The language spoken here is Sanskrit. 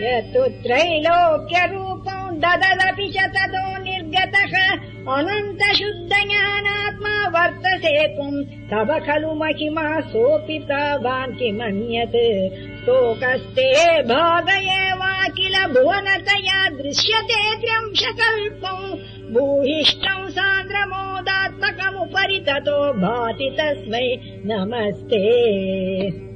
यत्तु त्रैलोक्यरूपम् दददपि च ततो निर्गतः। अनन्तशुद्धानात्मा वर्तसेतुम् तव। खलु महिमा सोऽपि प्रभान् किमन्यत्। स्तोकस्ते भाग एवा किल भुवनतया दृश्यते त्र्यंशकल्पम् भूयिष्ठम् सान्द्रमोदात्मकमुपरि ततो भाति तस्मै नमस्ते।